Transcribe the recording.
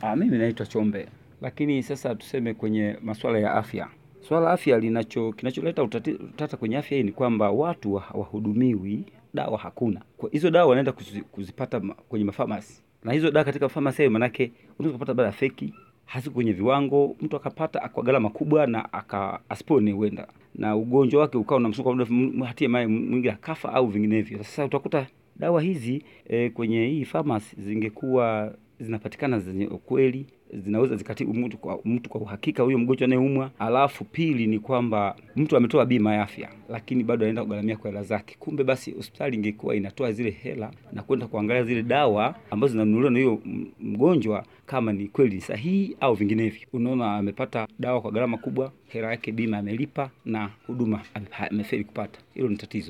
Ah, mimi naitwa Chombe, lakini sasa tuseme kwenye masuala ya afya, swala la afya linacho kinacholeta utata kwenye afya hii ni kwamba watu wahudumiwi, dawa hakuna. Kwa hizo dawa wanaenda kuzipata kwenye mafamasi, na hizo dawa katika mafamasi hayo, manake unaweza kupata dawa feki hasi kwenye viwango, mtu akapata kwa gharama kubwa na aka asipone huenda na ugonjwa wake ukawa unamsuka muda hatimaye mwingine akafa au vinginevyo. Sasa utakuta dawa hizi e, kwenye hii famasi zingekuwa zinapatikana zenye ukweli, zinaweza zikatibu mtu kwa, mtu kwa uhakika huyo mgonjwa anayeumwa. Alafu pili ni kwamba mtu ametoa bima ya afya, lakini bado anaenda kugharamia kwa hela zake. Kumbe basi hospitali ingekuwa inatoa zile hela na kwenda kuangalia zile dawa ambazo zinanunuliwa na huyo mgonjwa kama ni kweli ni sahihi au vinginevyo. Unaona, amepata dawa kwa gharama kubwa, hela yake bima amelipa na huduma ameferi amefeli kupata. Hilo ni tatizo.